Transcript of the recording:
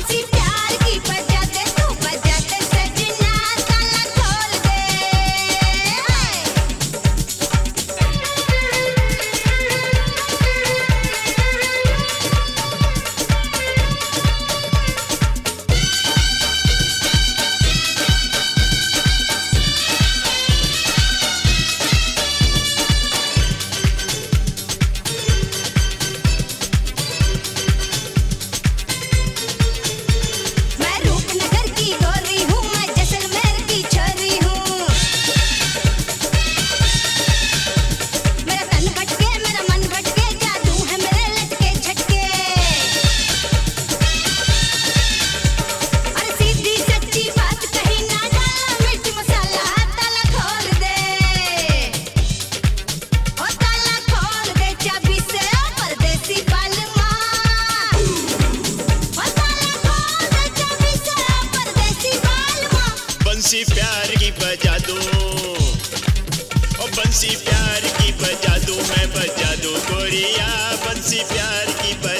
Active बंसी प्यार की बजा दो। ओ बंसी प्यार की बजा दो, मैं बजा दो गोरिया। बंसी प्यार की बजा